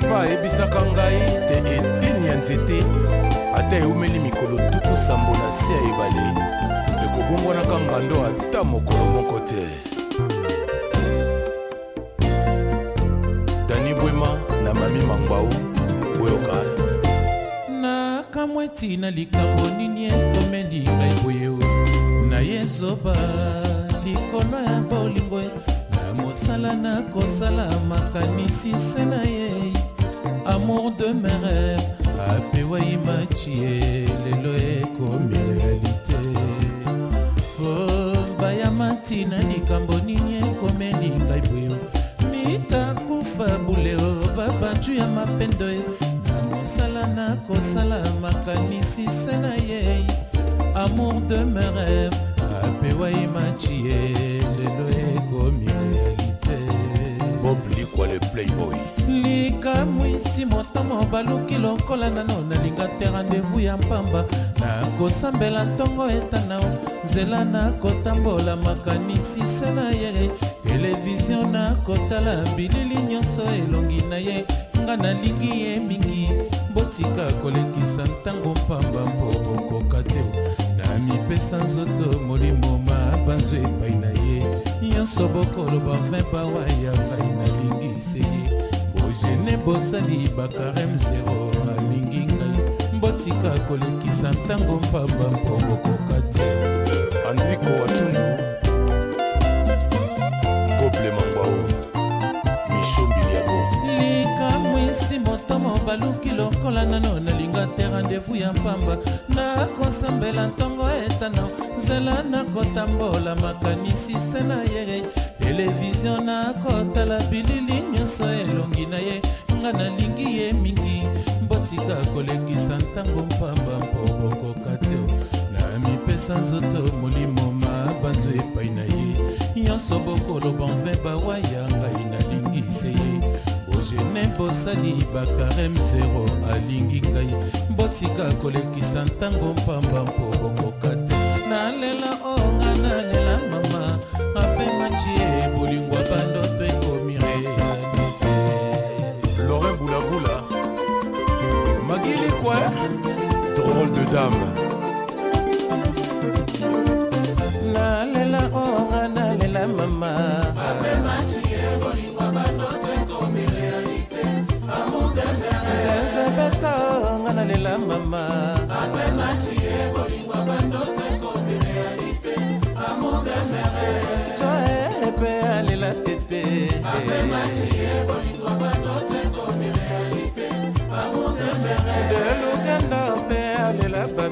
papa ayebisaka ngai te eteni ya nzete ata eumeli mikolo tuku nsambo na se ya ebale ekobongwanaka ngando ata mokolo moko te dani bwema na mami mangwau boyoka nakamwa ntina likambo nini ekomeli ngai boye na yezoba likolo ya bolingo na mosala nakosala makanisi se na yei l'amour de mes rêves apewa imatie lelo ekomi realite o oh, bayama ntina likambo nini ekomeli ngai boyo mitakufa bule o oh, babatu ya mapendo na mosala na kosala makanisi se na ye amour de mes rêves apewa imatie lelo ekomi realite bob likwa le playboy nati motamo baluki lokola nano nalinga te randevu ya mpamba nakosambela ntongo etana nzela nakotambola makanisi se na ye televizio nakotala bilili nyonso elongi na ye nga nalingi ye mingi botika kolekisa ntango mpamba mpo bokoka te na mipesa nzoto molimo mabanzo epai na ye nyonso bokoloba 20 pawa ya ngai nalingi se ye bogene bosali bakareme zero alingi ngai mbotika kolekisa ntango mpamba mpongo rendez-vous ya pamba nakosambela ntongo etana nzela nakotambola makanisi se na ye televizio nakotala bilili nyonso elongi na ye nga nalingi ye mingi mbotika kolekisa ntango mpamba mpo bokoka te na mipesa nzoto molimo mabanzo epai na ye nyonso bokoloba mve bawaya ngai nalingi se ye bosali bakarem zero alingi ngai botika kolekisa ntango mpamba mpo bokoka te nalela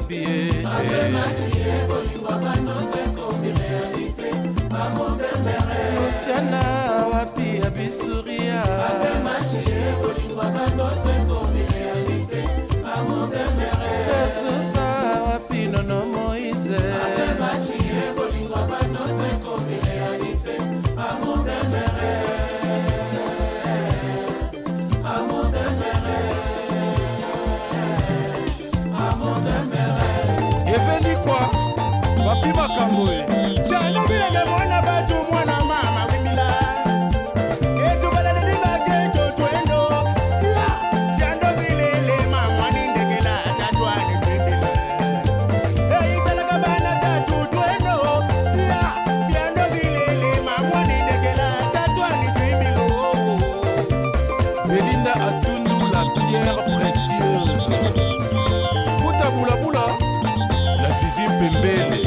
mafie. Mafe mafie, boli wabana. been